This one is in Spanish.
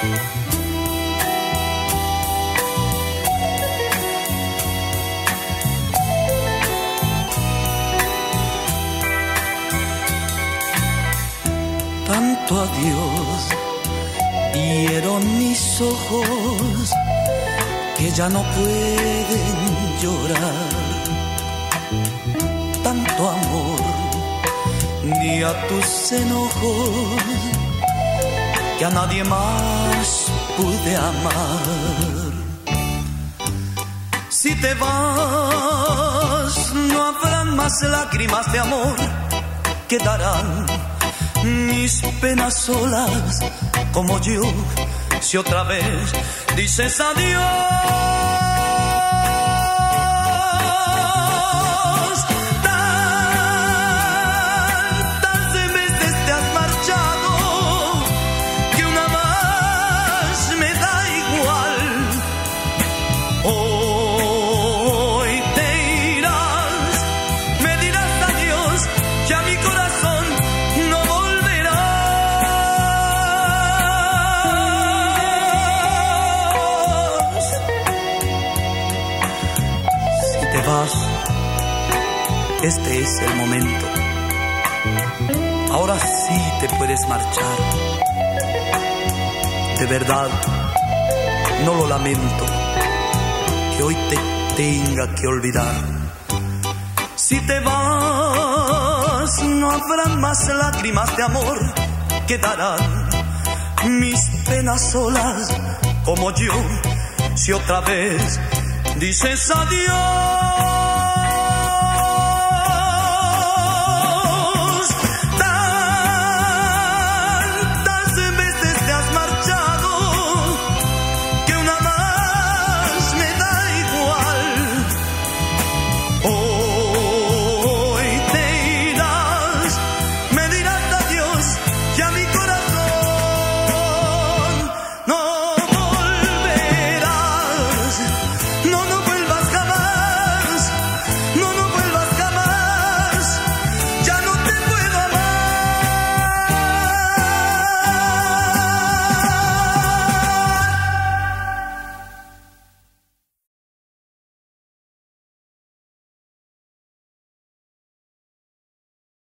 Tanto adiós vieron mis ojos que ya no pueden llorar. Tanto amor ni a tus enojos que a nadie más pude amar. Si te vas, no habrán más lágrimas de amor, quedarán mis penas solas como yo, si otra vez dices adiós. Este es el momento. Ahora sí te puedes marchar. De verdad, no lo lamento que hoy te tenga que olvidar. Si te vas, no habrán más lágrimas de amor, quedarán mis penas solas como yo, si otra vez dices adiós.